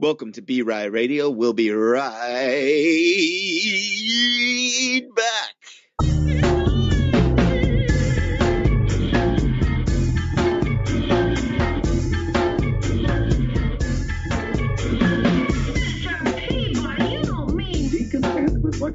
Welcome to BeRy Radio. We'll be right back. Be content with what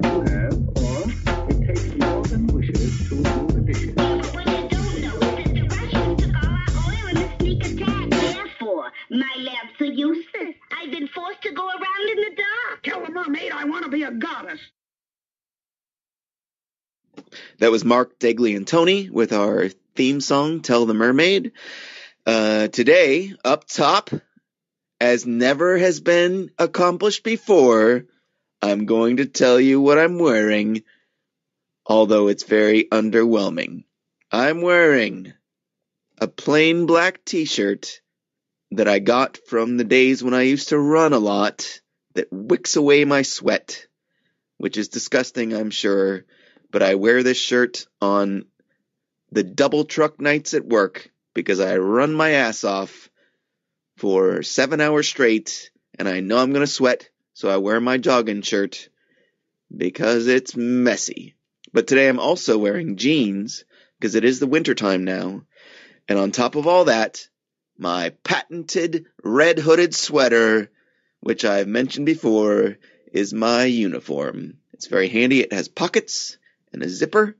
That was Mark, Degley, and Tony with our theme song, Tell the Mermaid. Uh, today, up top, as never has been accomplished before, I'm going to tell you what I'm wearing, although it's very underwhelming. I'm wearing a plain black t-shirt that I got from the days when I used to run a lot that wicks away my sweat, which is disgusting, I'm sure but I wear this shirt on the double truck nights at work because I run my ass off for seven hours straight and I know I'm going to sweat, so I wear my jogging shirt because it's messy. But today I'm also wearing jeans because it is the winter time now. And on top of all that, my patented red hooded sweater, which I've mentioned before, is my uniform. It's very handy. It has pockets and a zipper.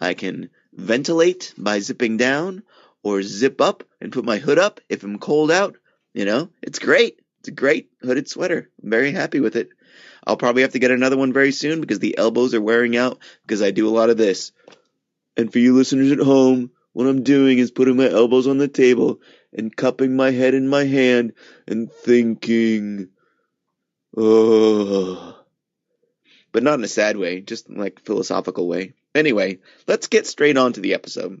I can ventilate by zipping down or zip up and put my hood up if I'm cold out. You know, it's great. It's a great hooded sweater. I'm very happy with it. I'll probably have to get another one very soon because the elbows are wearing out because I do a lot of this. And for you listeners at home, what I'm doing is putting my elbows on the table and cupping my head in my hand and thinking, oh but not in a sad way, just like philosophical way. Anyway, let's get straight on to the episode.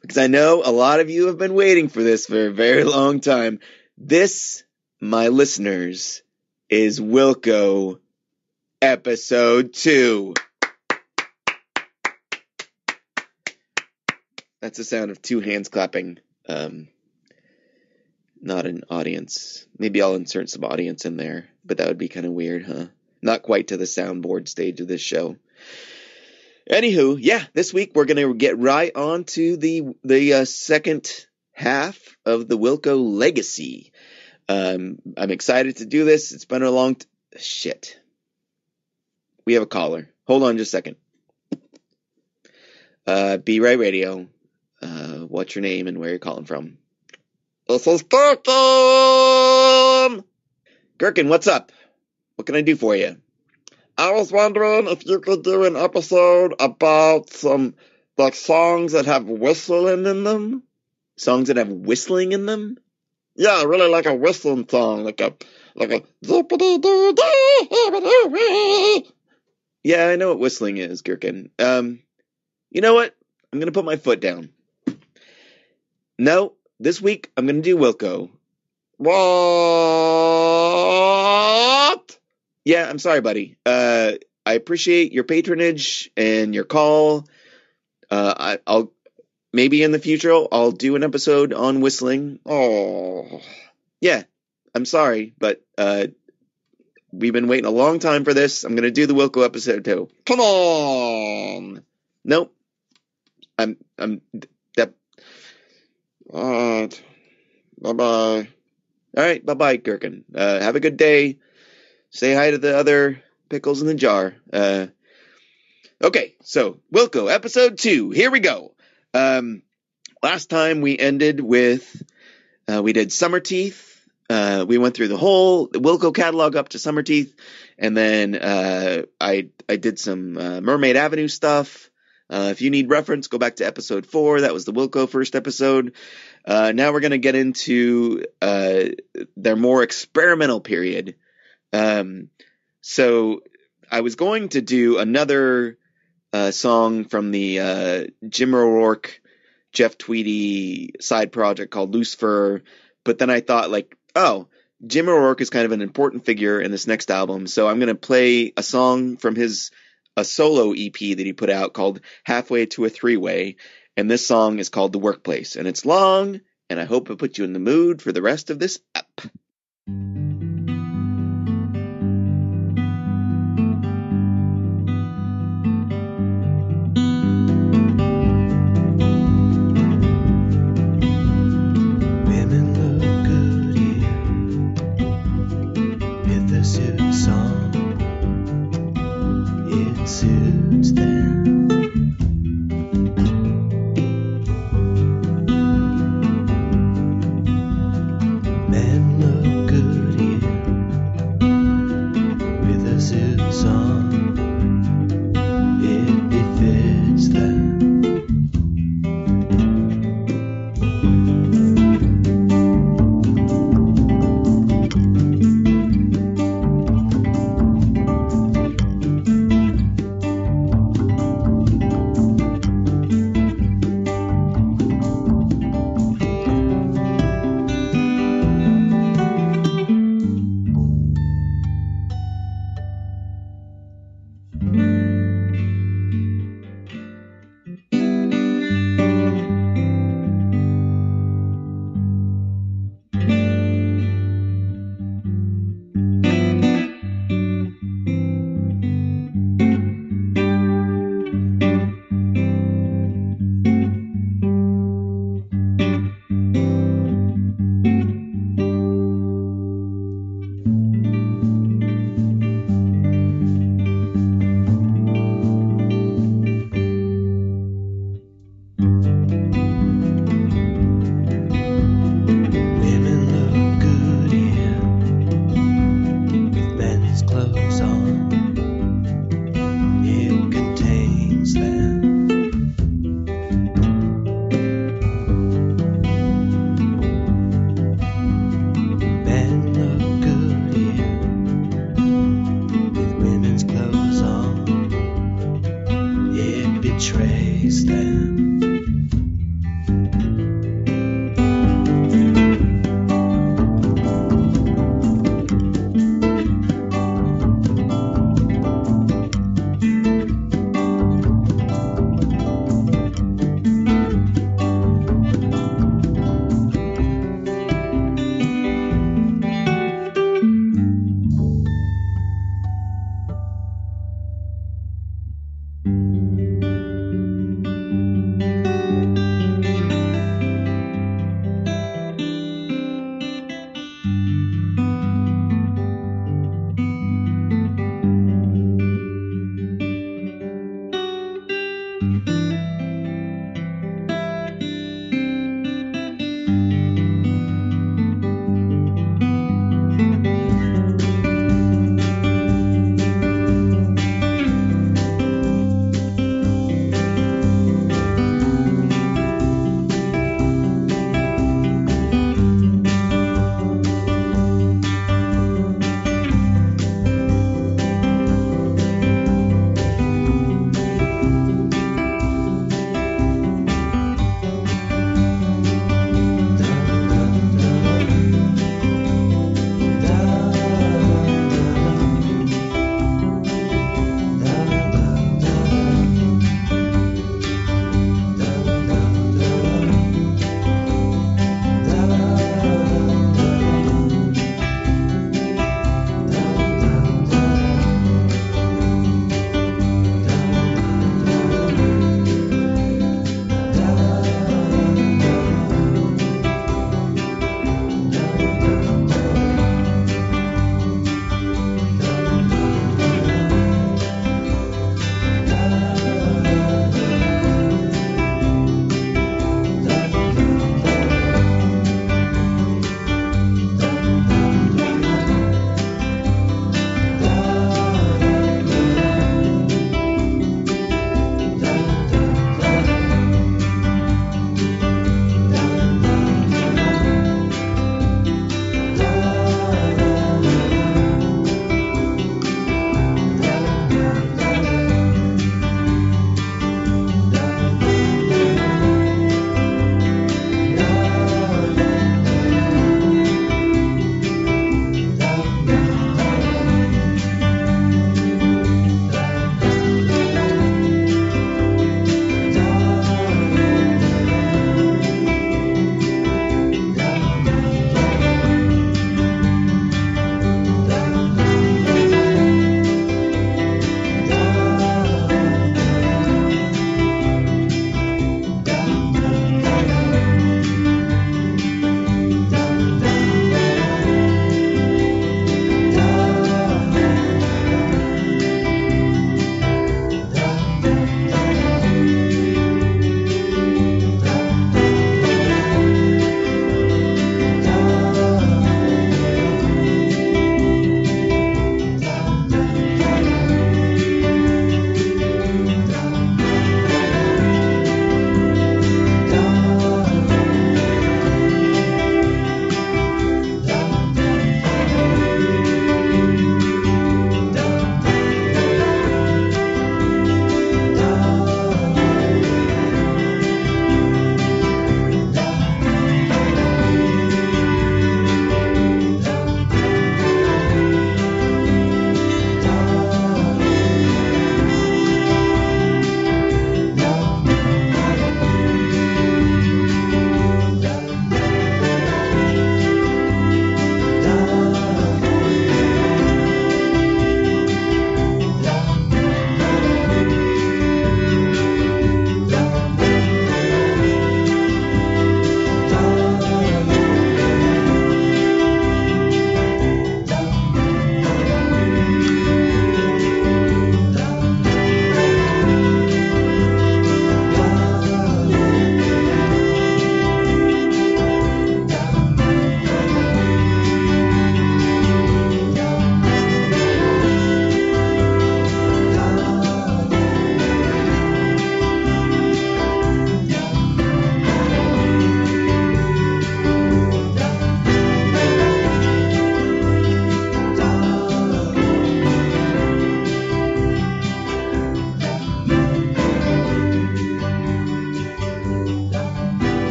Because I know a lot of you have been waiting for this for a very long time. This, my listeners, is Wilco episode 2. That's the sound of two hands clapping. Um, not an audience. Maybe I'll insert some audience in there, but that would be kind of weird, huh? Not quite to the soundboard stage of this show. Anywho, yeah, this week we're gonna get right on to the the uh, second half of the Wilco legacy. Um, I'm excited to do this. It's been a long t- shit. We have a caller. Hold on just a second. Uh, BeRy Radio. Uh, what's your name and where you're calling from? This is Gherkin. Gherkin, what's up? What can I do for you? I was wondering if you could do an episode about some like songs that have whistling in them. Songs that have whistling in them? Yeah, really like a whistling song, like a like a Yeah, I know what whistling is, Gherkin. Um, you know what? I'm gonna put my foot down. No, this week I'm gonna do Wilco. What? Yeah, I'm sorry, buddy. Uh, I appreciate your patronage and your call. Uh, I, I'll maybe in the future I'll, do an episode on whistling. Oh, Yeah, I'm sorry, but uh, we've been waiting a long time for this. I'm gonna do the Wilco episode too. come on. Nope. I'm I'm that. Alright. Bye bye. All right, bye bye, Gherkin. Uh, have a good day. Say hi to the other pickles in the jar. Uh, okay, so Wilco, episode two. Here we go. Um, last time we ended with uh, we did Summerteeth. Uh, we went through the whole Wilco catalog up to Summerteeth, and then uh, I I did some uh, Mermaid Avenue stuff. Uh, if you need reference, go back to episode four. That was the Wilco first episode. Now we're going to get into their more experimental period. Um, so I was going to do another uh, song from the uh, Jim O'Rourke, Jeff Tweedy side project called Loose Fur, but then I thought like, oh, Jim O'Rourke is kind of an important figure in this next album, so I'm going to play a song from his a solo EP that he put out called Halfway to a Three Way, and this song is called The Workplace, and it's long, and I hope it puts you in the mood for the rest of this up. It suits them.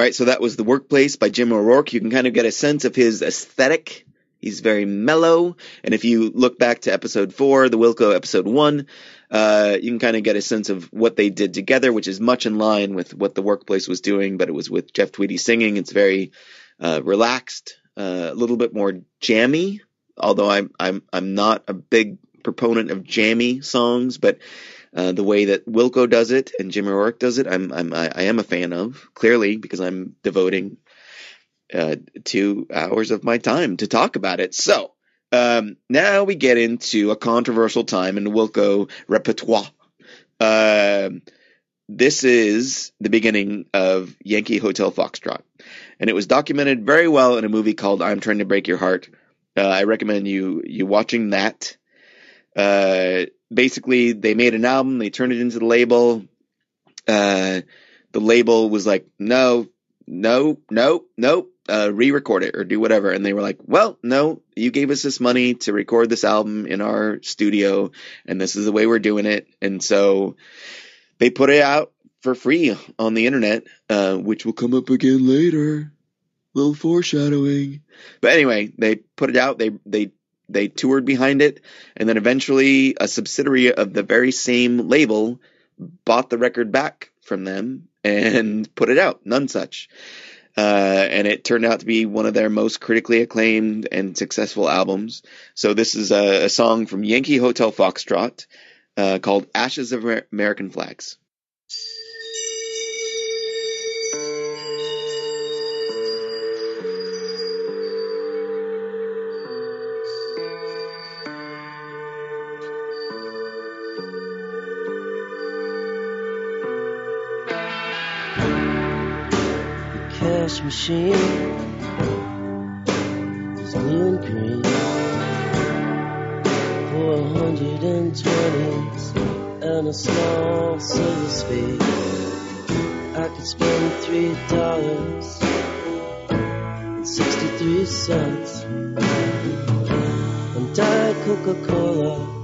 All right, so that was The Workplace by Jim O'Rourke. You can kind of get a sense of his aesthetic. He's very mellow. And if you look back to episode four, the Wilco episode one, uh, you can kind of get a sense of what they did together, which is much in line with what The Workplace was doing, but it was with Jeff Tweedy singing. It's very uh, relaxed, uh, a little bit more jammy, although I'm, I'm, I'm not a big proponent of jammy songs, but uh, the way that Wilco does it and Jim O'Rourke does it, I'm, I'm I, am a fan of clearly because I'm devoting uh, two hours of my time to talk about it. So um, now we get into a controversial time in Wilco repertoire. Um this is the beginning of Yankee Hotel Foxtrot, and it was documented very well in a movie called "I'm Trying to Break Your Heart." Uh, I recommend you you watching that. Basically, they made an album, they turned it into the label. Uh, the label was like, "No, no, no, no, uh, re-record it or do whatever," and they were like, "Well, no, you gave us this money to record this album in our studio, and this is the way we're doing it," and so they put it out for free on the internet, uh, which will come up again later. Little foreshadowing. But anyway, they put it out. They they they toured behind it, and then eventually a subsidiary of the very same label bought the record back from them and put it out. Nonesuch. Uh, and it turned out to be one of their most critically acclaimed and successful albums. So this is a, a song from Yankee Hotel Foxtrot uh, called Ashes of Amer- American Flags. Machine. Is blue and green. For a hundred and twenties and a small silver spade. I could spend three dollars and sixty-three cents on Diet Coca-Cola. and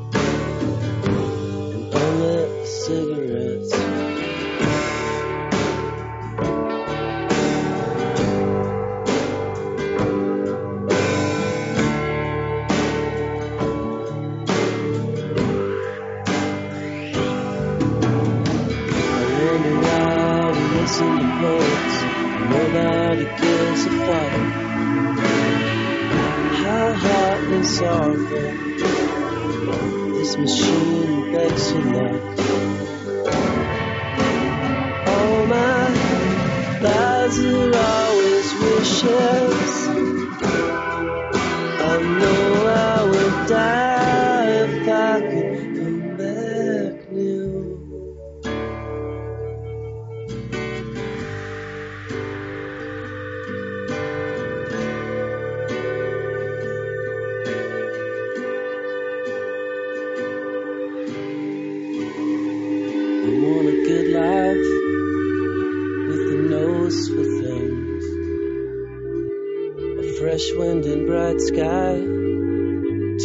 and bright sky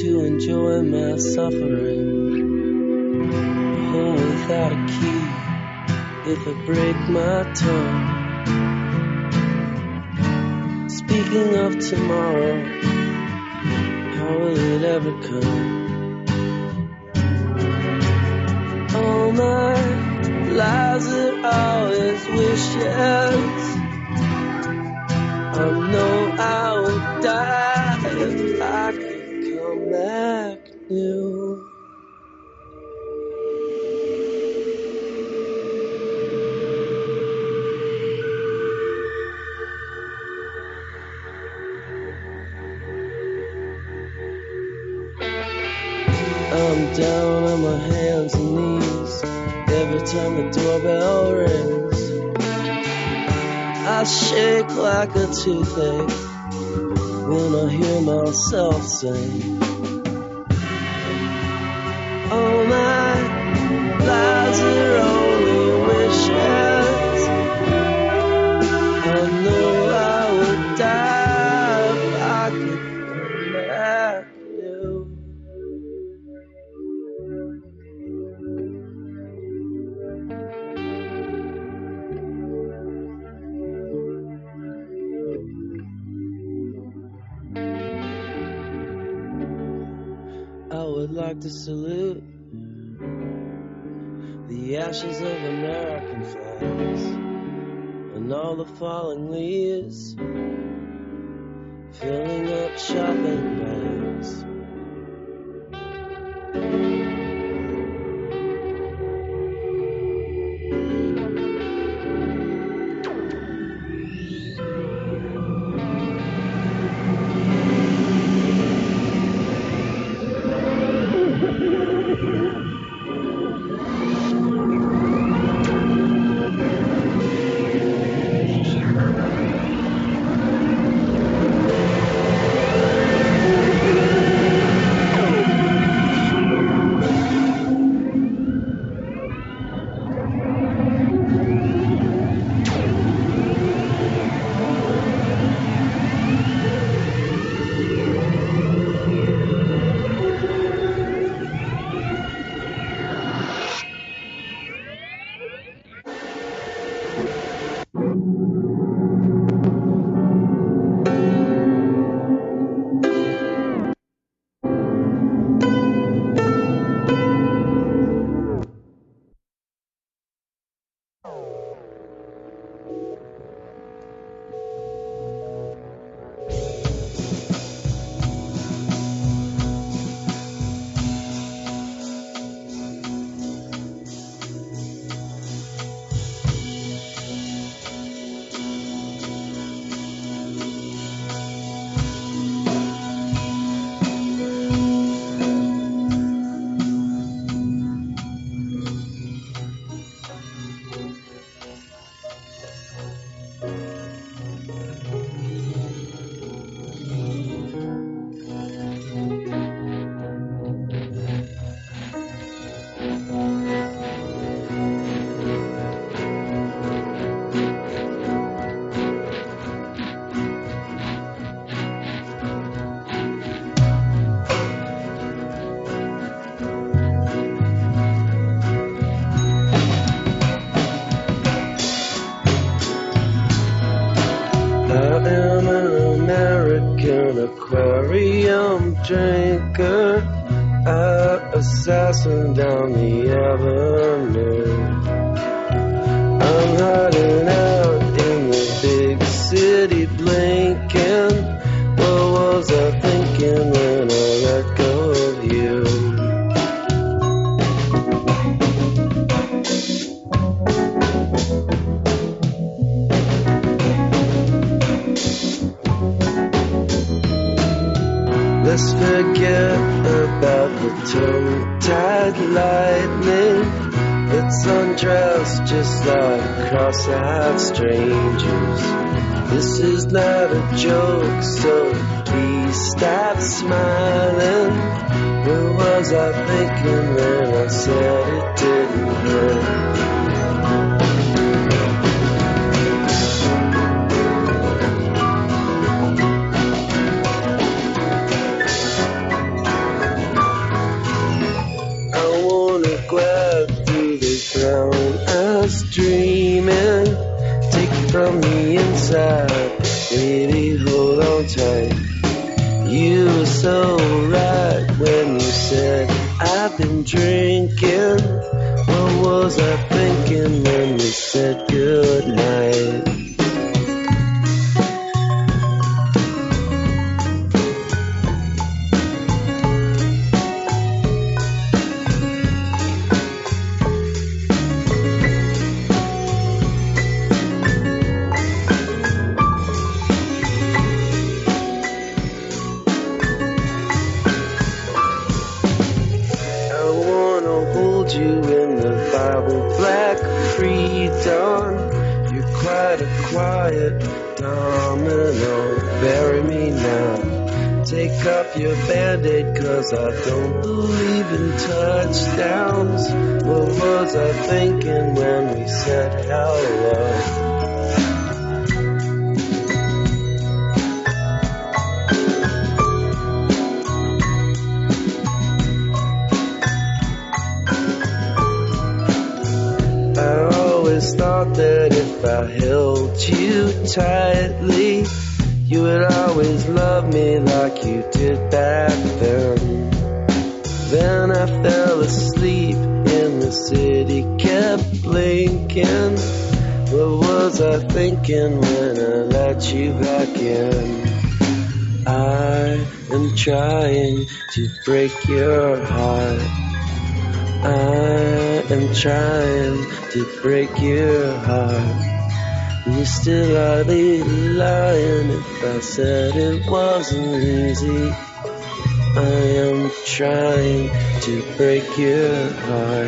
to enjoy my suffering. A home without a key if I break my tongue. Speaking of tomorrow, how will it ever come? to salute the ashes of American flags and all the falling leaves filling up shopping bags. Break your heart.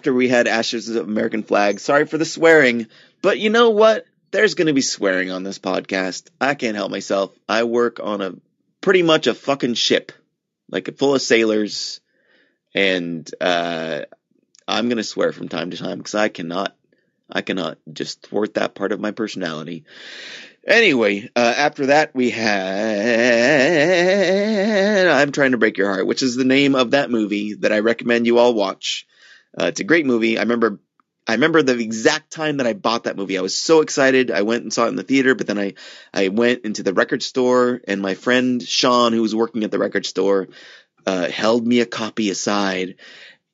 After we had Ashes of American Flag, sorry for the swearing, but you know what? There's going to be swearing on this podcast. I can't help myself. I work on a pretty much a fucking ship, like a full of sailors, and uh, I'm going to swear from time to time because I cannot, I cannot just thwart that part of my personality. Anyway, uh, after that we had I'm trying to break your heart, which is the name of that movie that I recommend you all watch. Uh, it's a great movie. I remember I remember the exact time that I bought that movie. I was so excited. I went and saw it in the theater, but then I I went into the record store and my friend Sean, who was working at the record store, uh, held me a copy aside,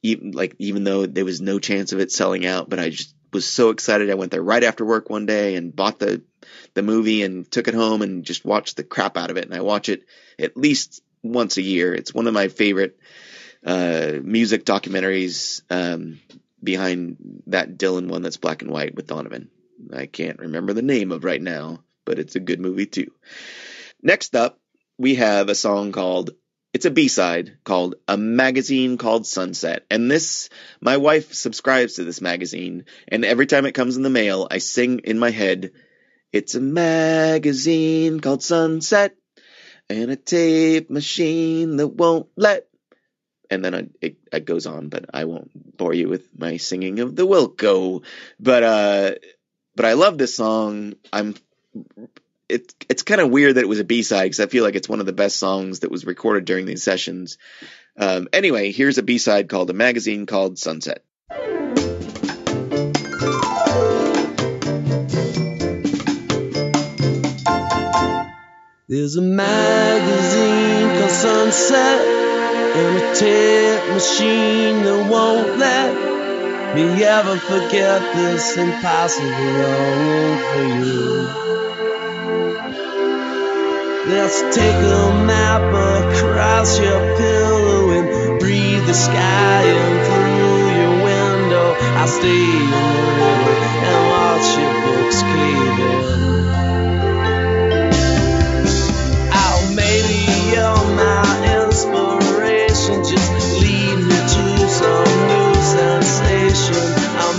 even like even though there was no chance of it selling out. But I just was so excited. I went there right after work one day and bought the the movie and took it home and just watched the crap out of it. And I watch it at least once a year. It's one of my favorite uh, music documentaries um, behind that Dylan one that's black and white with Donovan. I can't remember the name of right now, but it's a good movie too. Next up, we have a song called it's a B-side called A Magazine Called Sunset. And this my wife subscribes to this magazine and every time it comes in the mail, I sing in my head, it's a magazine called Sunset and a tape machine that won't let and then it, it goes on, but I won't bore you with my singing of the Wilco. But uh, but I love this song. I'm it, it's kind of weird that it was a B side because I feel like it's one of the best songs that was recorded during these sessions. Um, anyway, here's a B side called a magazine called Sunset. There's a magazine called Sunset and a tape machine that won't let me ever forget this impossible longing for you. Let's take a map across your pillow and breathe the sky in through your window. I'll stay in the river and watch your books cave in.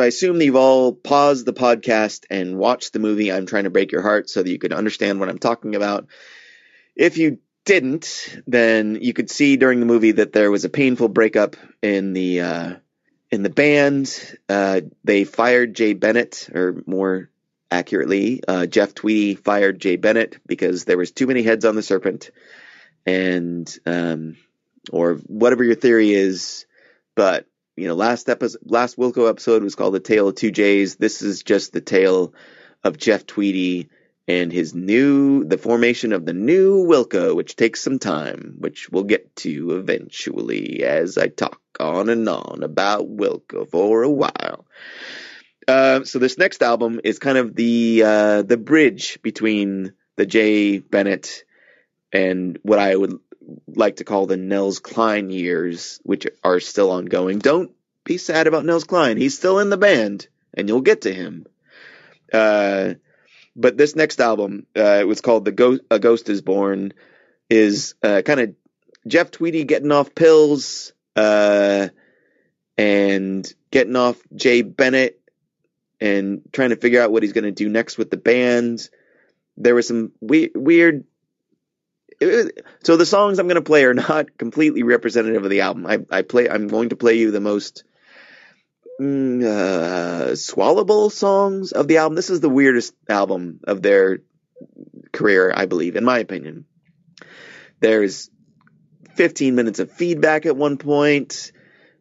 so I assume that you've all paused the podcast and watched the movie I'm trying to break your heart so that you could understand what I'm talking about. If you didn't, then you could see during the movie that there was a painful breakup in the uh, in the band. Uh, they fired Jay Bennett, or more accurately, uh, Jeff Tweedy fired Jay Bennett because there was too many heads on the serpent, and um, or whatever your theory is, but you know, last episode, last Wilco episode was called "The Tale of Two Jays." This is just the tale of Jeff Tweedy and his new, the formation of the new Wilco, which takes some time, which we'll get to eventually as I talk on and on about Wilco for a while. Uh, so this next album is kind of the uh, the bridge between the Jay Bennett and what I would like to call the Nels Cline years, which are still ongoing. Don't be sad about Nels Cline. He's still in the band, and you'll get to him. Uh, but this next album, uh, it was called "The Ghost, A Ghost Is Born," is uh, kind of Jeff Tweedy getting off pills uh, and getting off Jay Bennett and trying to figure out what he's going to do next with the band. There was some we- weird so the songs I'm going to play are not completely representative of the album. I, I play. I'm going to play you the most mm, uh, swallowable songs of the album. This is the weirdest album of their career, I believe, in my opinion. There's 15 minutes of feedback at one point.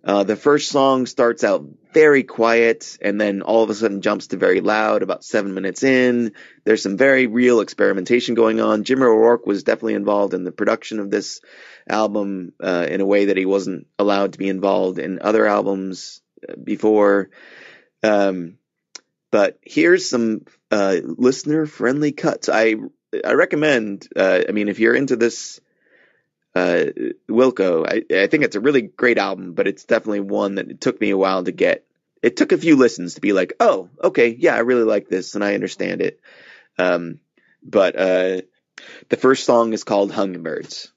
Uh, the first song starts out very quiet and then all of a sudden jumps to very loud about seven minutes in. There's some very real experimentation going on. Jim O'Rourke was definitely involved in the production of this album uh, in a way that he wasn't allowed to be involved in other albums uh, before. Um, but here's some uh, listener friendly cuts. I I recommend. Uh, I mean, if you're into this uh, Wilco. I, I think it's a really great album, but it's definitely one that it took me a while to get. It took a few listens to be like, oh, okay, yeah, I really like this and I understand it. Um, but uh, the first song is called Hummingbirds.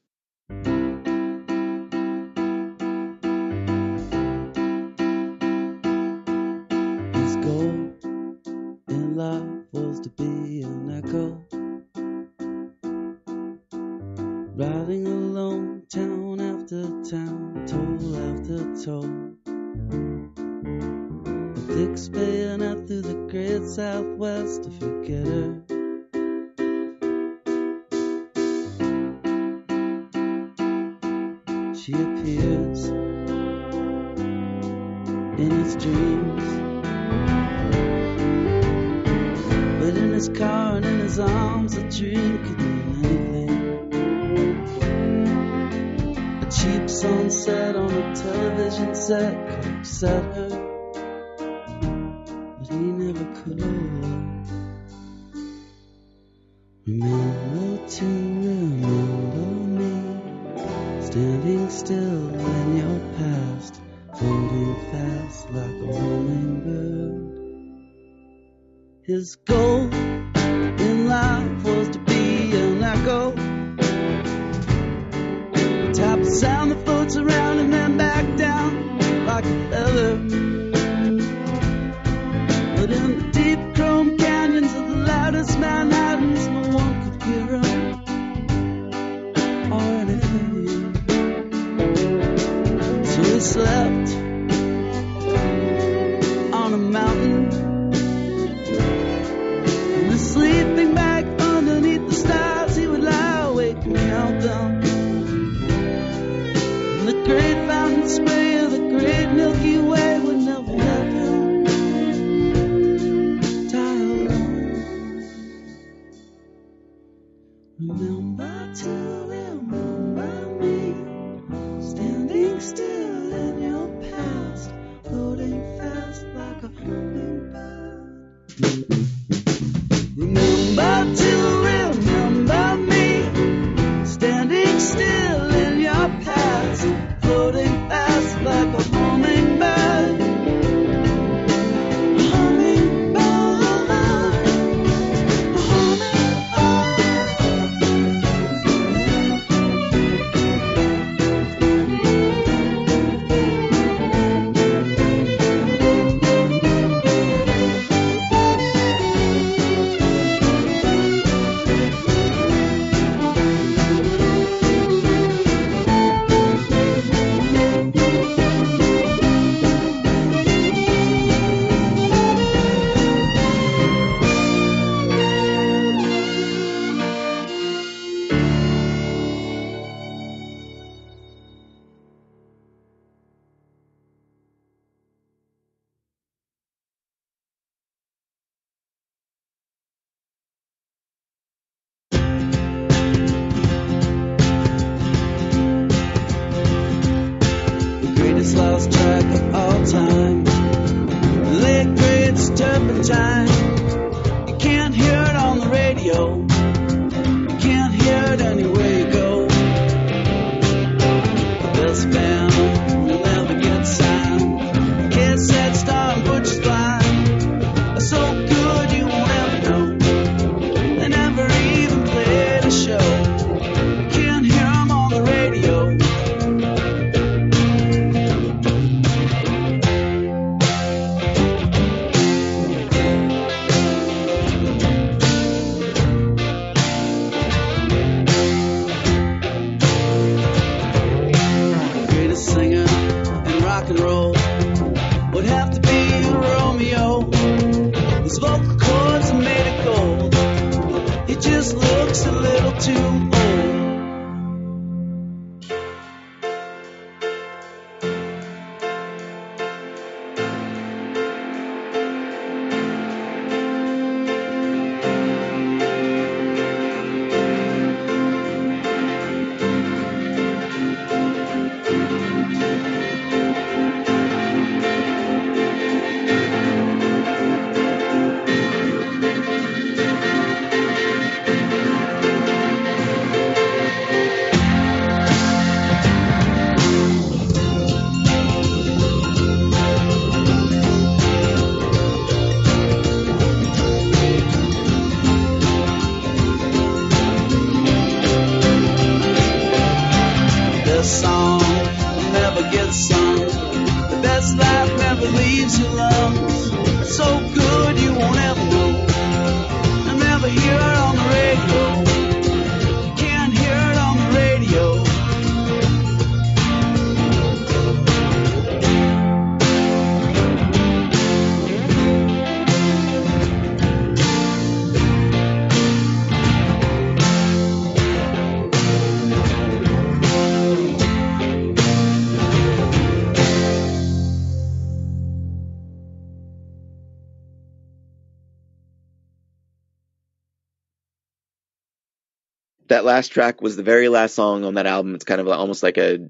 That last track was the very last song on that album. It's kind of almost like a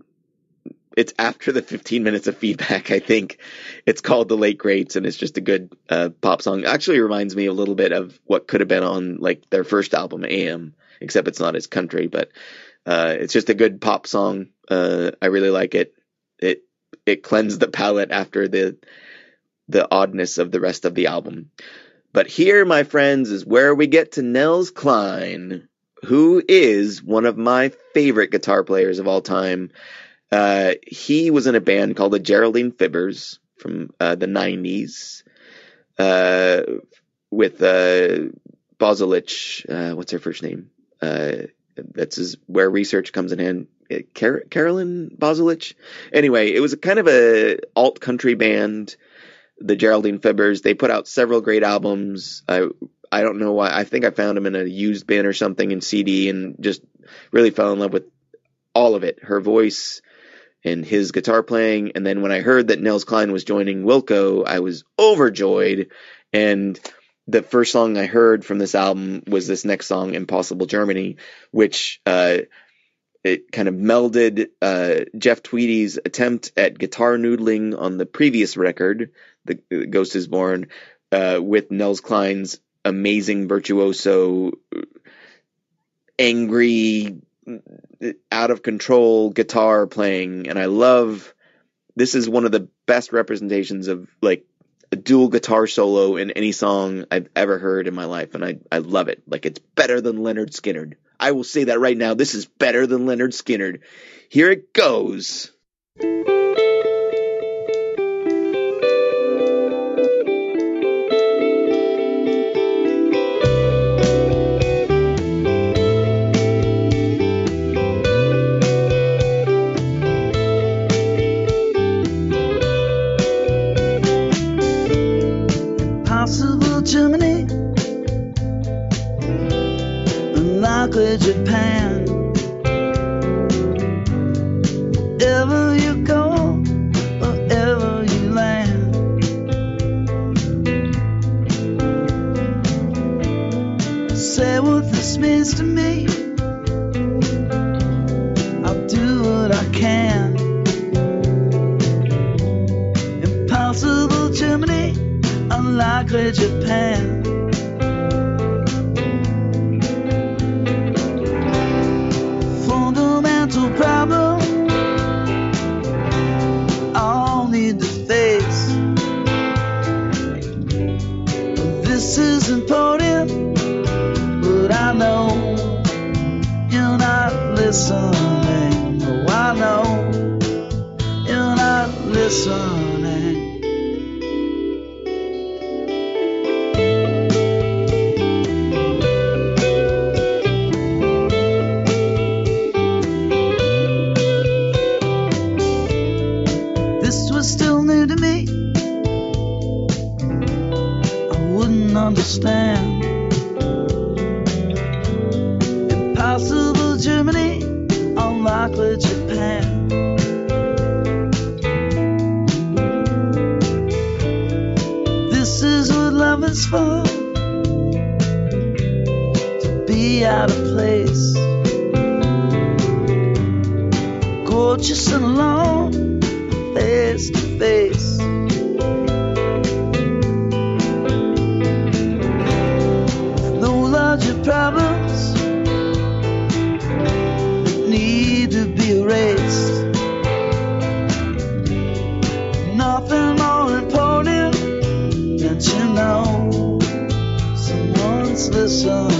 it's after the 15 minutes of feedback, I think. It's called The Late Greats and it's just a good uh, pop song. Actually reminds me a little bit of what could have been on like their first album, AM, except it's not as country, but uh, it's just a good pop song. Uh, I really like it. It it cleansed the palate after the the oddness of the rest of the album. But here, my friends, is where we get to Nels Cline, who is one of my favorite guitar players of all time. Uh, he was in a band called the Geraldine Fibbers from uh, the 90s uh, with uh, Bozulich. Uh, what's her first name? Uh, that's where research comes in hand. Uh, Car- Carolyn Bozulich? Anyway, it was a kind of a alt country band, the Geraldine Fibbers. They put out several great albums. I I don't know why. I think I found them in a used bin or something in CD and just really fell in love with all of it. Her voice and his guitar playing. And then when I heard that Nels Cline was joining Wilco, I was overjoyed. And the first song I heard from this album was this next song, Impossible Germany, which uh, it kind of melded uh, Jeff Tweedy's attempt at guitar noodling on the previous record, The, the Ghost is Born, uh, with Nels Cline's amazing virtuoso, angry, out of control guitar playing. And I love this is one of the best representations of like a dual guitar solo in any song I've ever heard in my life. And I, I love it. Like it's better than Lynyrd Skynyrd. I will say that right now. This is better than Lynyrd Skynyrd. Here it goes. No larger problems need to be erased. Nothing more important than to know someone's listening.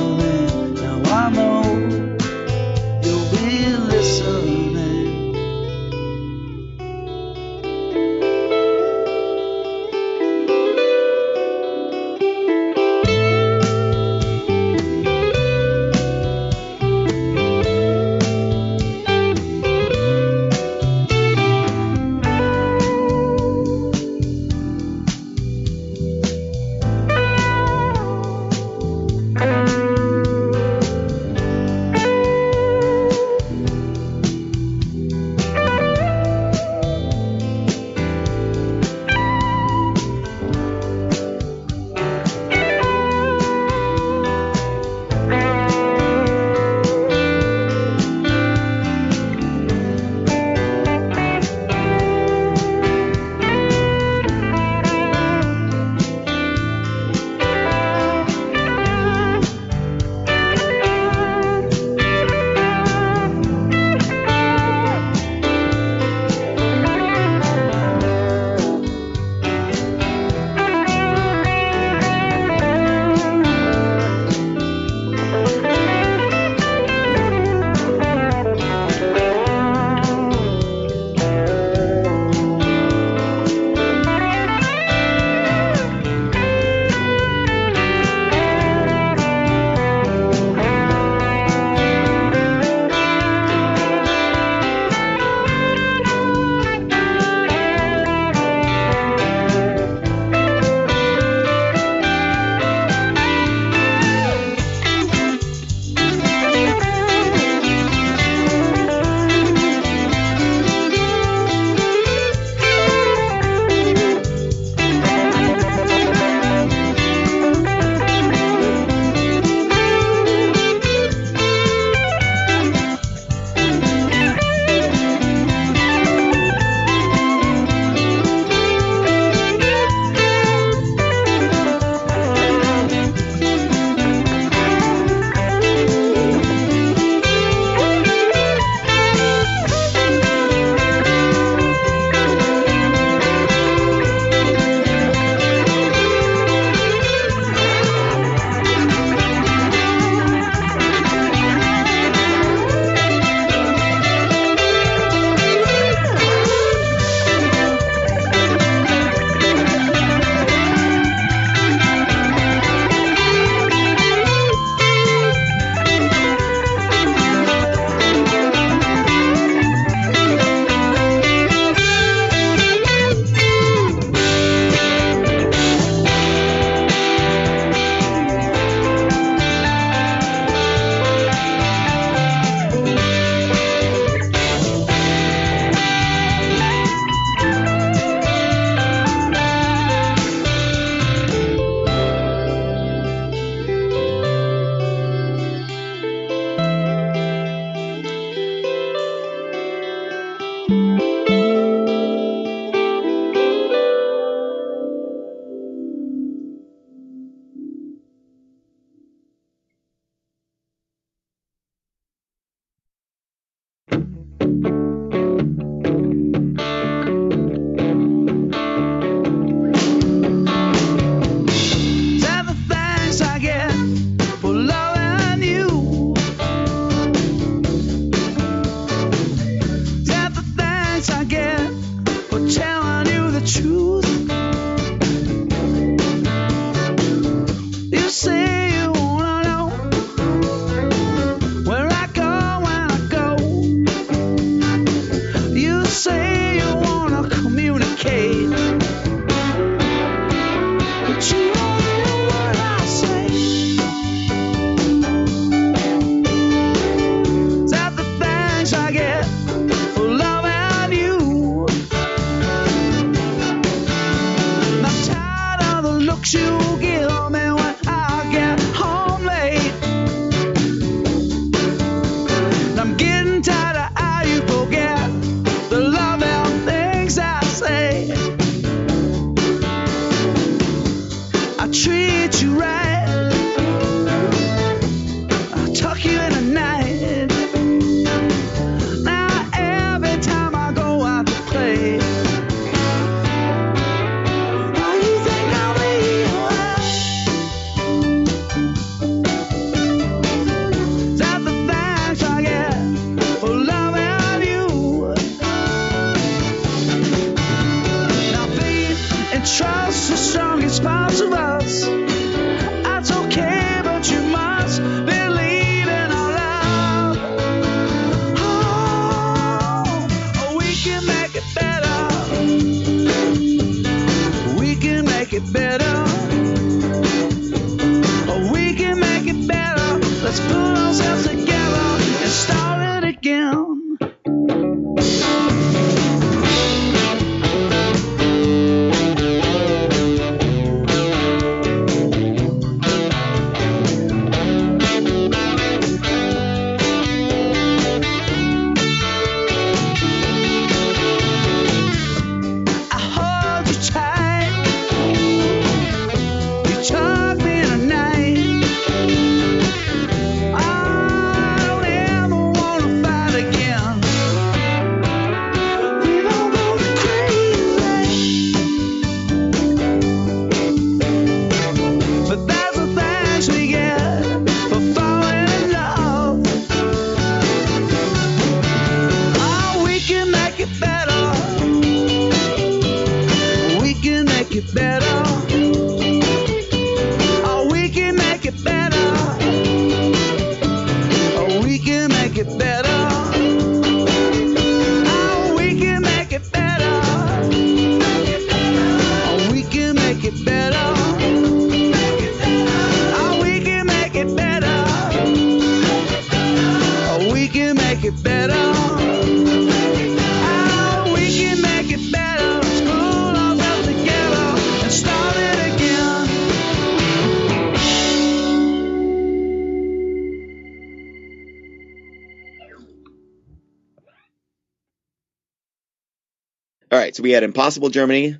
We had Impossible Germany.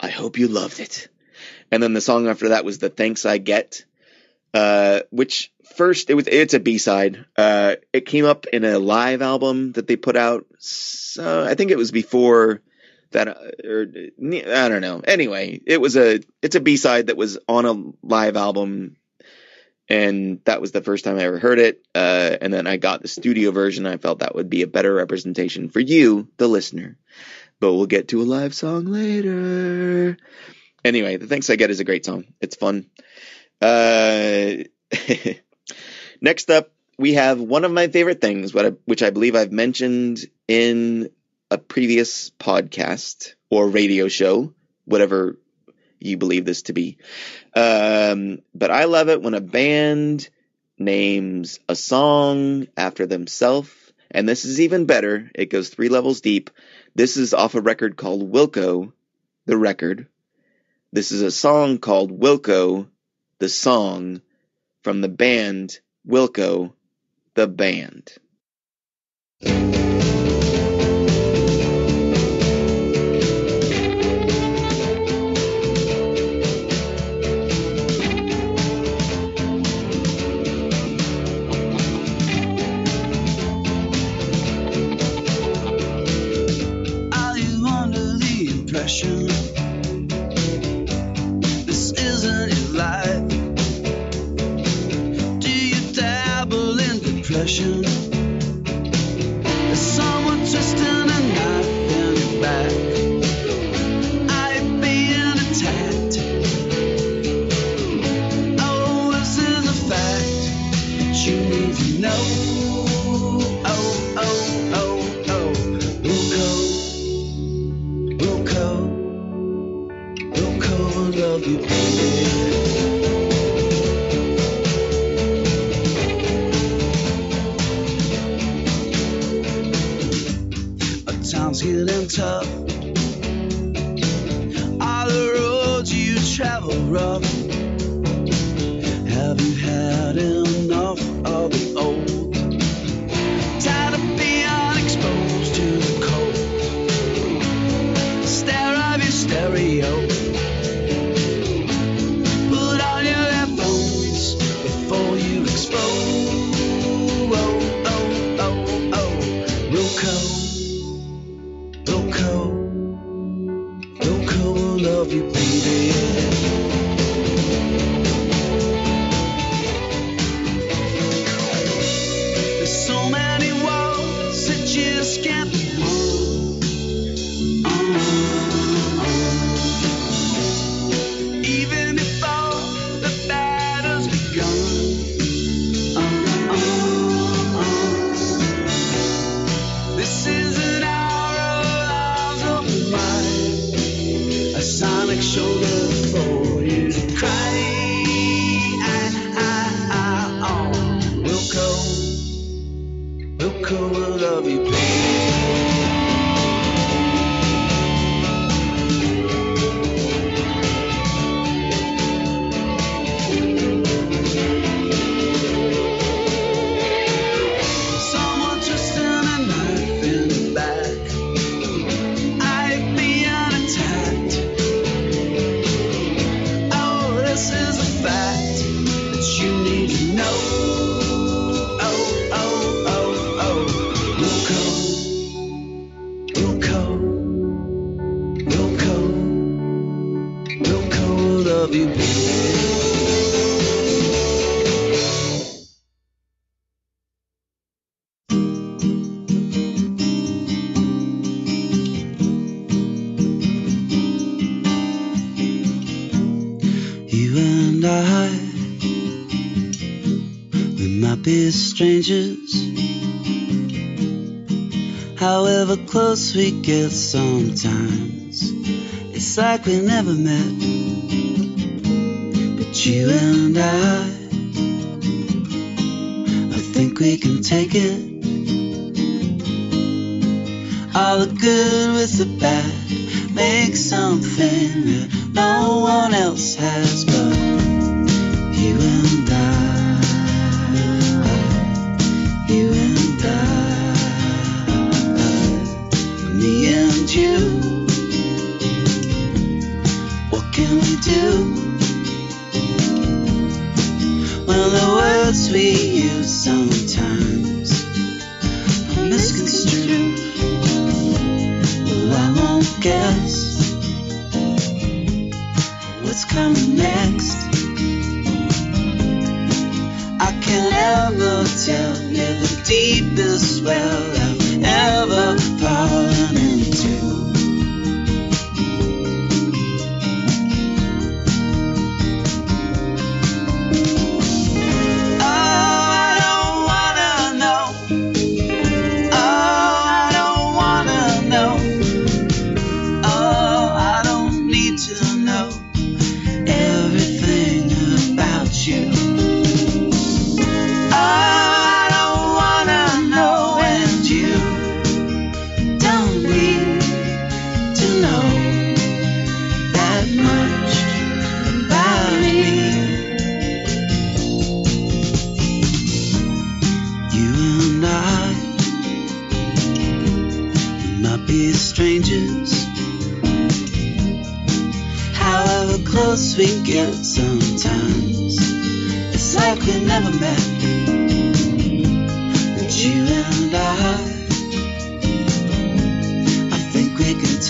I hope you loved it. And then the song after that was The Thanks I Get, uh, which first it was it's a B-side. Uh, it came up in a live album that they put out. So I think it was before that or I don't know. Anyway, it was a it's a B-side that was on a live album and that was the first time I ever heard it. Uh, and then I got the studio version. I felt that would be a better representation for you, the listener. But we'll get to a live song later. Anyway, the thanks I get is a great song. It's fun. Uh, next up, we have one of my favorite things, which I believe I've mentioned in a previous podcast or radio show, whatever you believe this to be. Um, but I love it when a band names a song after themselves. And this is even better. It goes three levels deep. This is off a record called Wilco, the record. This is a song called Wilco, the song from the band Wilco, the band. strangers. However close we get sometimes, it's like we never met. But you and I, I think we can take it. All the good with the bad, make something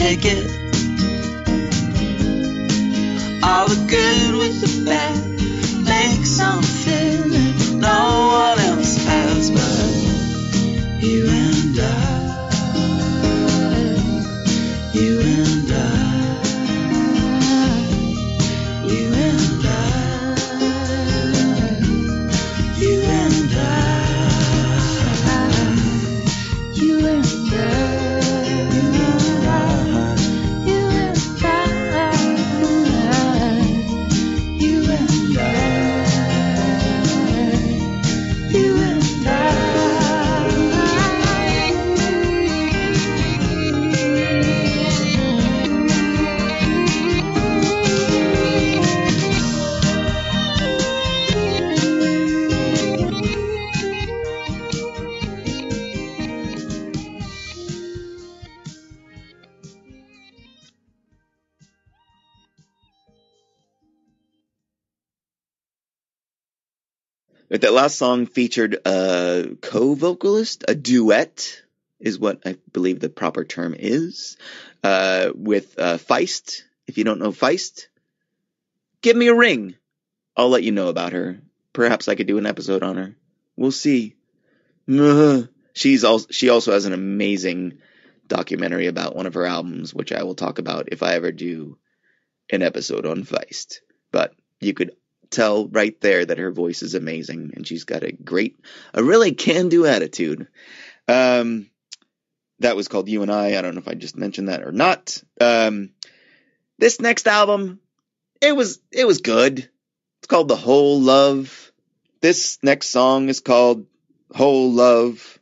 take it. Last song featured a co-vocalist, a duet is what I believe the proper term is, uh, with uh, Feist. If you don't know Feist, give me a ring. I'll let you know about her. Perhaps I could do an episode on her. We'll see. She's also she also has an amazing documentary about one of her albums, which I will talk about if I ever do an episode on Feist. But you could tell right there that her voice is amazing and she's got a great, a really can do attitude. Um, that was called You and I. I don't know if I just mentioned that or not. Um, this next album, it was, it was good. It's called The Whole Love. This next song is called Whole Love.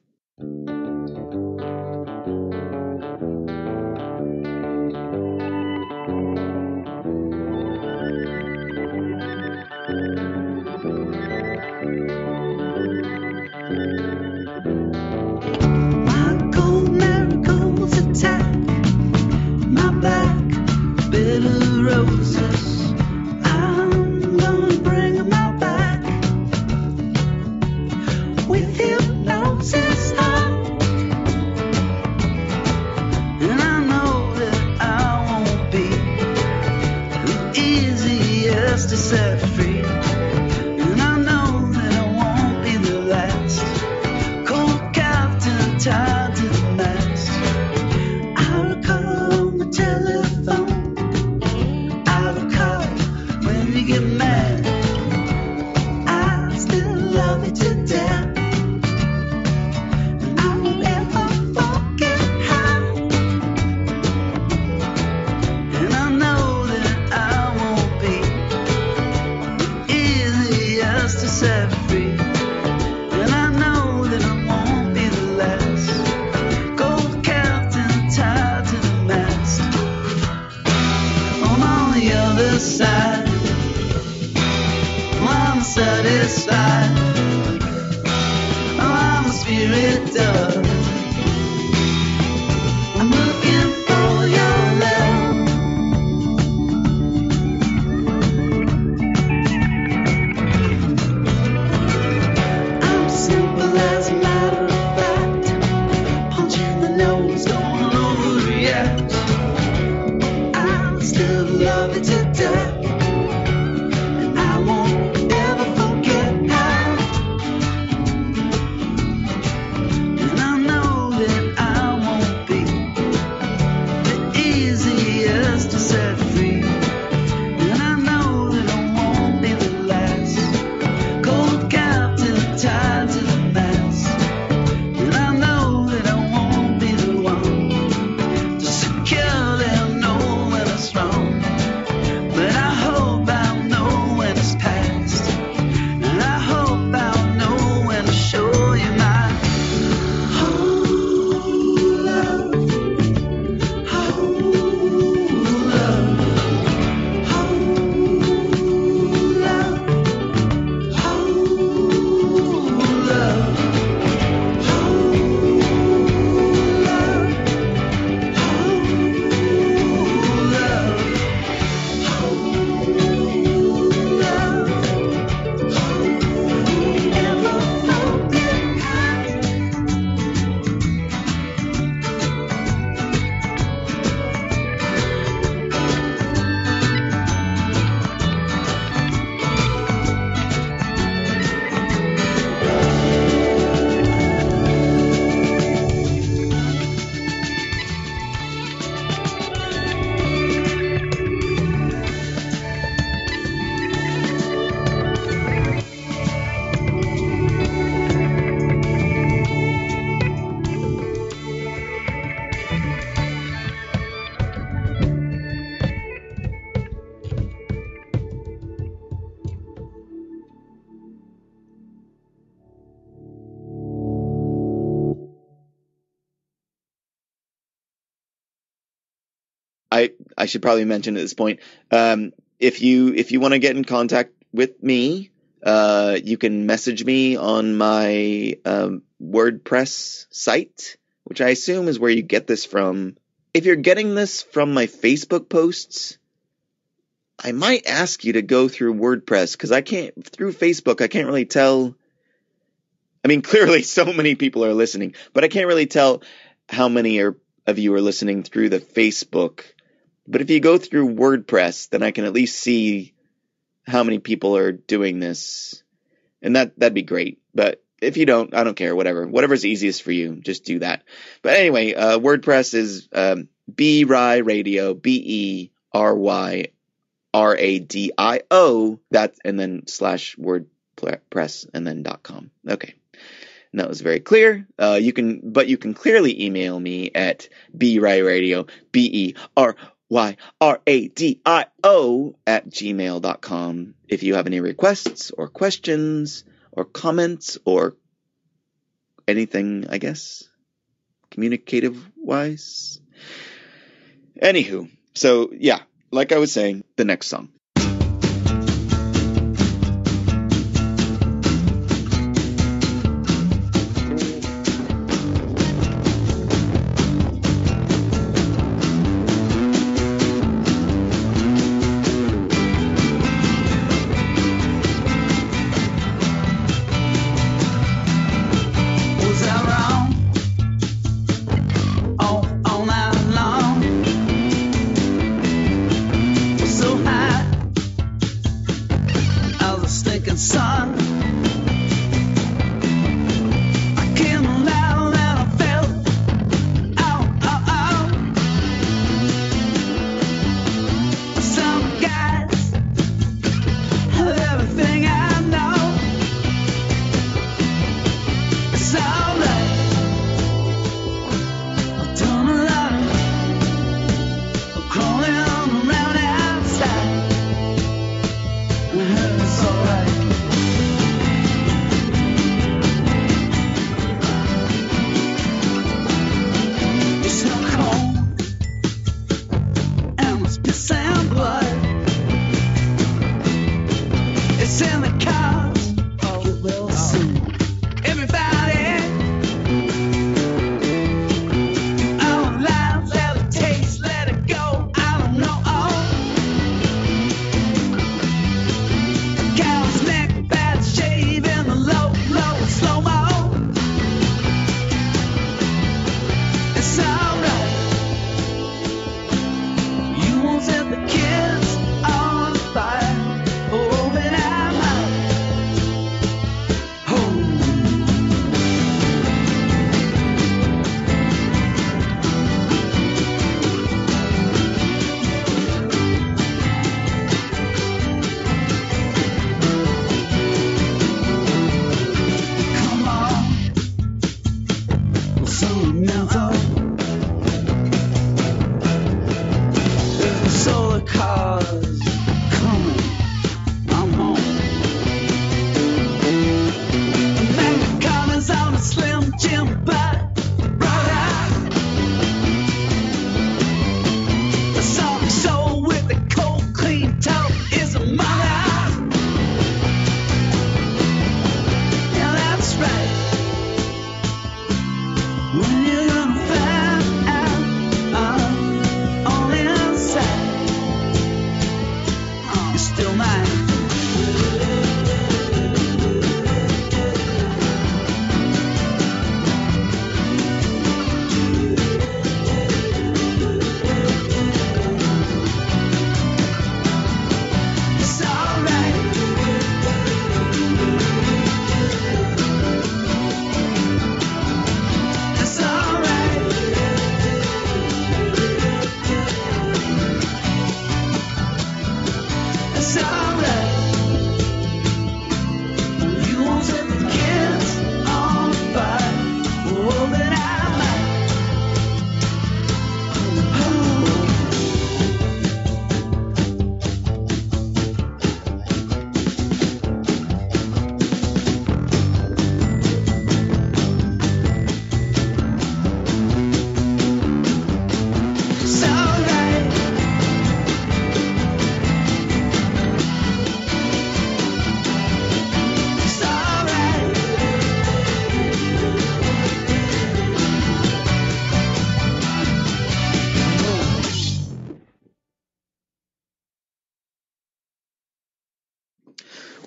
I should probably mention at this point. Um, if you if you want to get in contact with me, uh, you can message me on my um, WordPress site, which I assume is where you get this from. If you're getting this from my Facebook posts, I might ask you to go through WordPress because I can't through Facebook. I can't really tell. I mean, clearly, so many people are listening, but I can't really tell how many are, of you are listening through the Facebook. But if you go through WordPress, then I can at least see how many people are doing this, and that that'd be great. But if you don't, I don't care. Whatever, whatever's easiest for you, just do that. But anyway, uh, WordPress is um, B Radio, B E R Y R A D I O. That and then slash WordPress and then dot com. Okay. And that was very clear. Uh, you can, but you can clearly email me at bradio, B E R Y R A D I O at gmail.com if you have any requests or questions or comments or anything, I guess, communicative wise. Anywho, so yeah, like I was saying, the next song.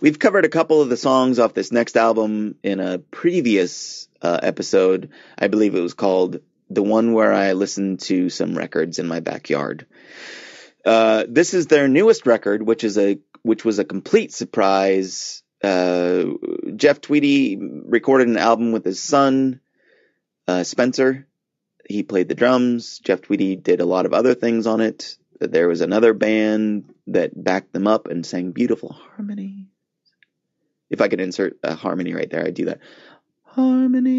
We've covered a couple of the songs off this next album in a previous uh, episode. I believe it was called the one where I listened to some records in my backyard. Uh, this is their newest record, which is a which was a complete surprise. Uh, Jeff Tweedy recorded an album with his son, uh, Spencer. He played the drums. Jeff Tweedy did a lot of other things on it. There was another band that backed them up and sang beautiful harmony. If I could insert a harmony right there, I'd do that. Harmony.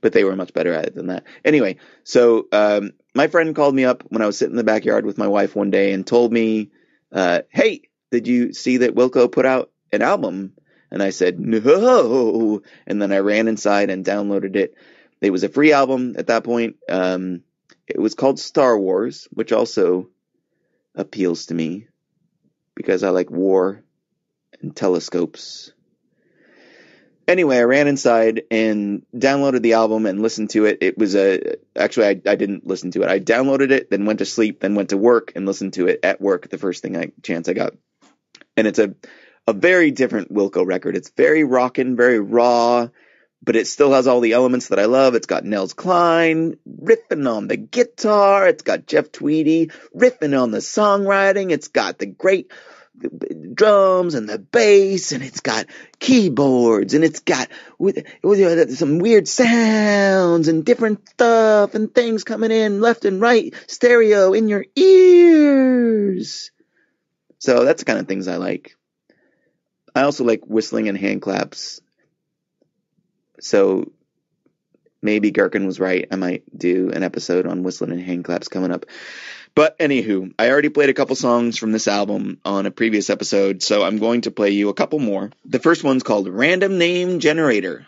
But they were much better at it than that. Anyway, so um, my friend called me up when I was sitting in the backyard with my wife one day and told me, uh, "Hey, did you see that Wilco put out an album?" And I said, "No." And then I ran inside and downloaded it. It was a free album at that point. Um, it was called Star Wars, which also appeals to me because I like war and telescopes. Anyway, I ran inside and downloaded the album and listened to it. It was a actually I, I didn't listen to it. I downloaded it, then went to sleep, then went to work and listened to it at work the first thing I chance I got. And it's a a very different Wilco record. It's very rockin', very raw, but it still has all the elements that I love. It's got Nels Cline riffing on the guitar. It's got Jeff Tweedy riffing on the songwriting. It's got the great drums and the bass and it's got keyboards and it's got some weird sounds and different stuff and things coming in left and right stereo in your ears. So that's the kind of things I like. I also like whistling and hand claps. So maybe Gherkin was right. I might do an episode on whistling and hand claps coming up. But anywho, I already played a couple songs from this album on a previous episode, so I'm going to play you a couple more. The first one's called Random Name Generator.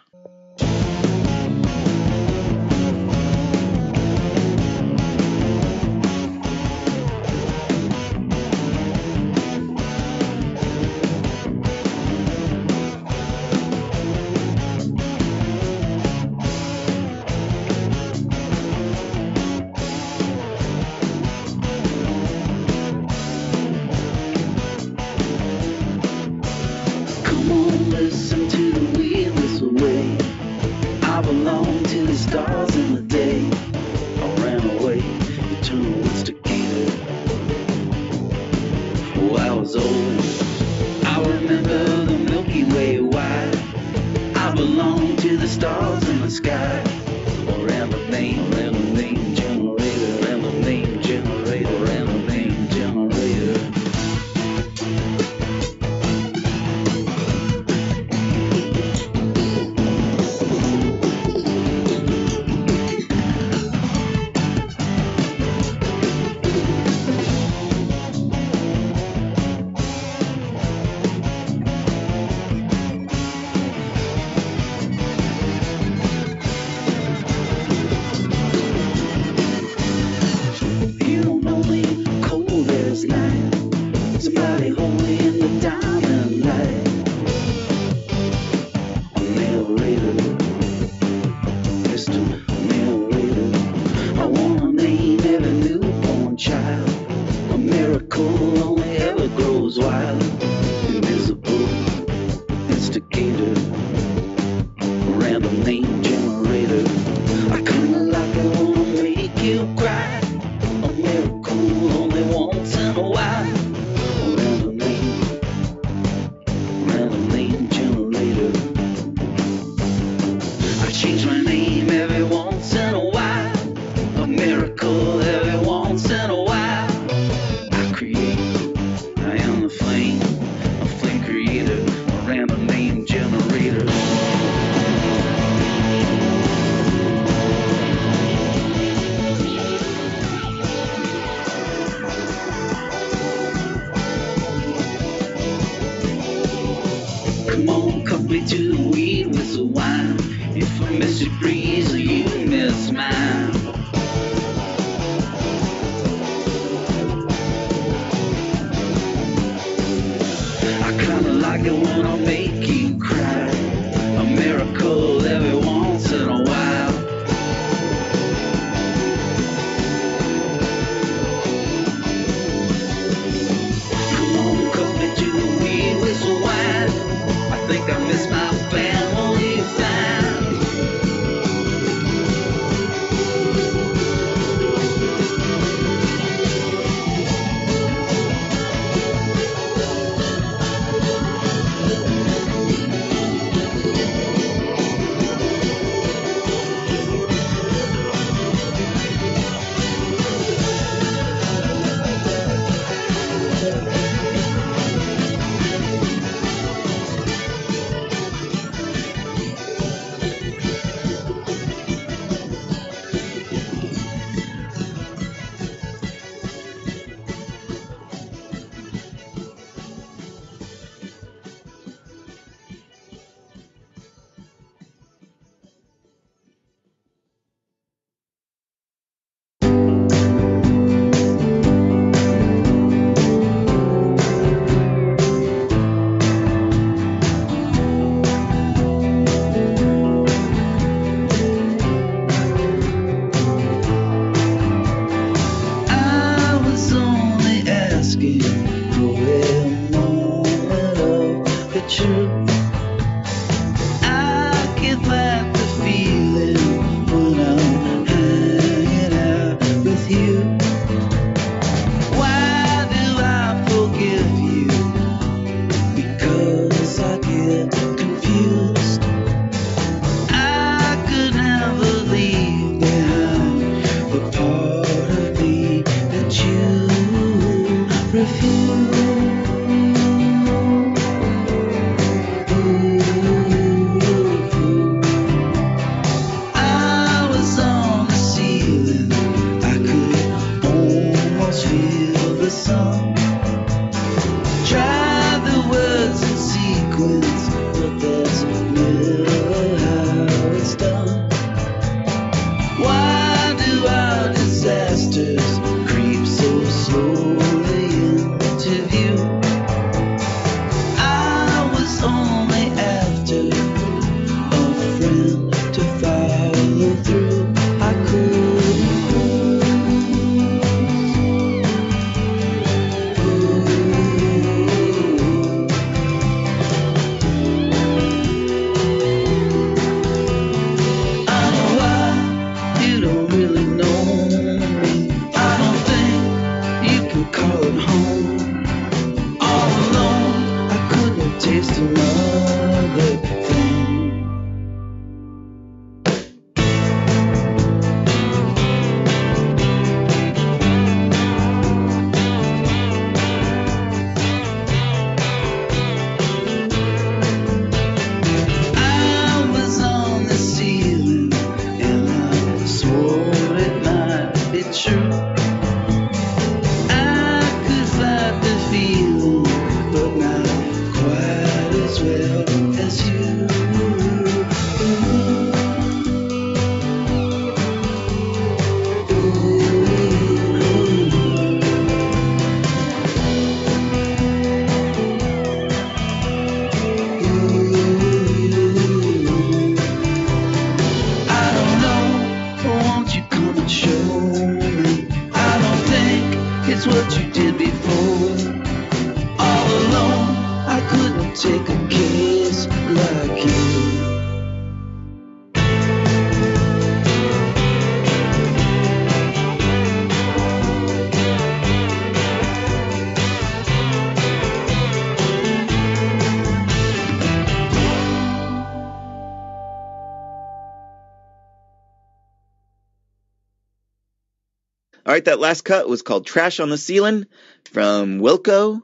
Right, that last cut was called Taste the Ceiling from Wilco,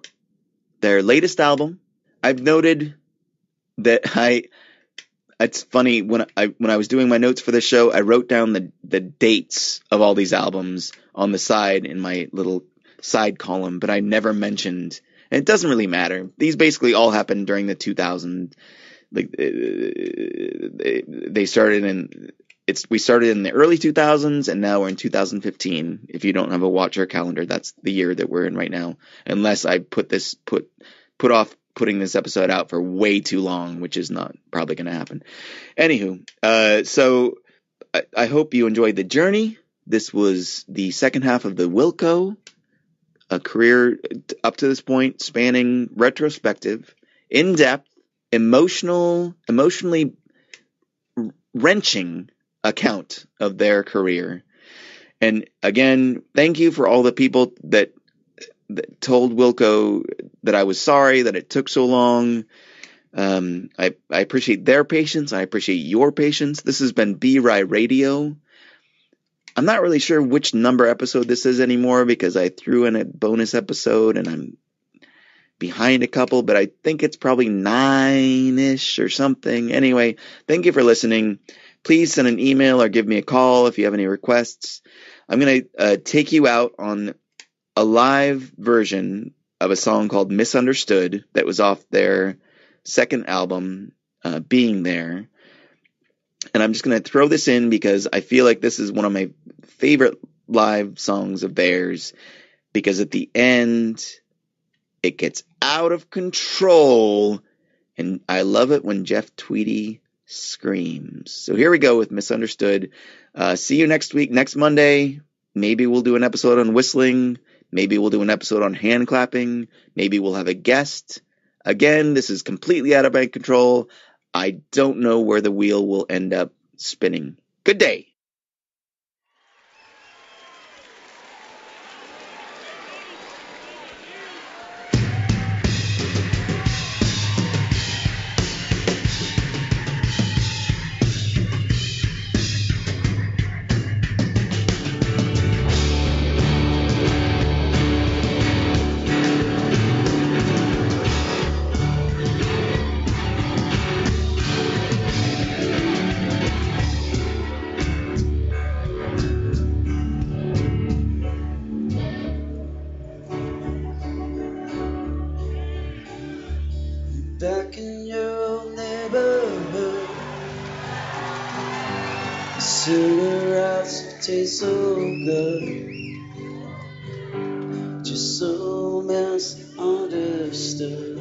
their latest album. I've noted that I it's funny when I when I was doing my notes for the show, I wrote down the the dates of all these albums on the side in my little side column, but I never mentioned and it doesn't really matter. These basically all happened during the 2000 like uh, they, they started in it's we started in the early 2000s and now we're in 2015 if you don't have a watcher calendar that's the year that we're in right now. Unless i put this put put off putting this episode out for way too long which is not probably going to happen. Anywho uh so I, I hope you enjoyed the journey. This was the second half of the wilco a career up to this point spanning retrospective in depth emotional, emotionally wrenching account of their career. And again, thank you for all the people that, that told Wilco that I was sorry that it took so long. Um, I, I appreciate their patience. I appreciate your patience. This has been BeRy Radio. I'm not really sure which number episode this is anymore because I threw in a bonus episode and I'm behind a couple, but I think it's probably nine ish or something. Anyway, thank you for listening. Please send an email or give me a call if you have any requests. I'm going to uh, take you out on a live version of a song called Misunderstood that was off their second album, uh, Being There. And I'm just going to throw this in because I feel like this is one of my favorite live songs of theirs because at the end, it gets out of control. And I love it when Jeff Tweedy screams. So here we go with Misunderstood. Uh, see you next week, next Monday. Maybe we'll do an episode on whistling. Maybe we'll do an episode on hand clapping. Maybe we'll have a guest. Again, this is completely out of my control. I don't know where the wheel will end up spinning. Good day. Misunderstood.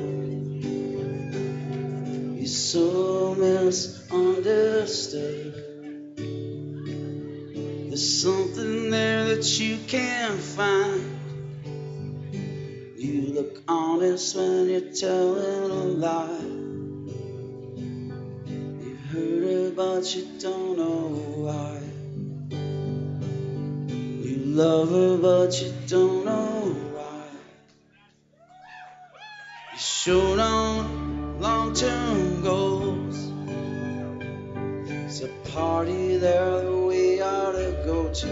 You're so misunderstood. There's something there that you can't find. You look honest when you're telling a lie. You heard it, but you don't know why. You love her, but you don't know showed on long term goals. It's a party there that we ought to go to.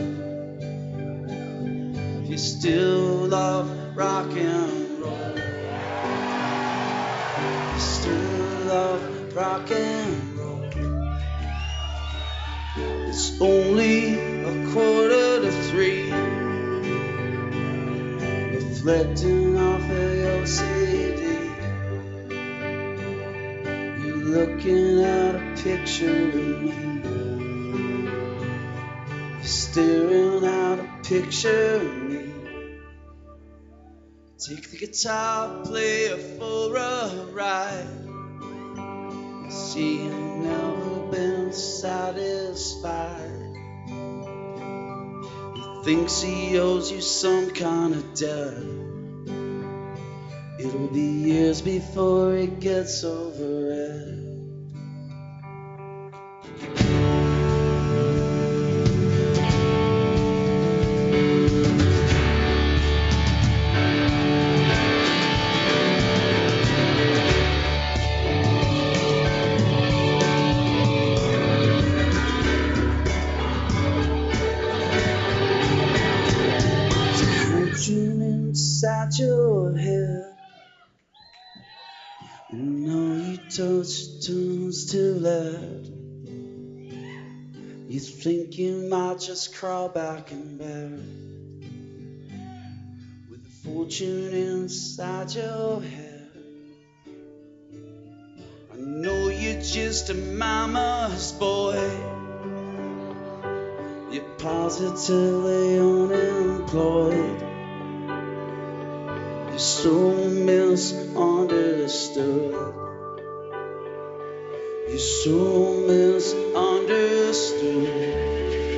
If you still love rock and roll. if You still love rock and roll. It's only a quarter to three. Reflecting off of your looking at a picture of me. Staring at a picture of me. Take the guitar, play it for a ride. See, you've never been satisfied. He thinks he owes you some kind of debt. It'll be years before it gets over it. Inside your head. And all you touch turns to lead. You think you might just crawl back in bed with a fortune inside your head. I know you're just a mama's boy. You're positively unemployed. You're so misunderstood. You're so misunderstood.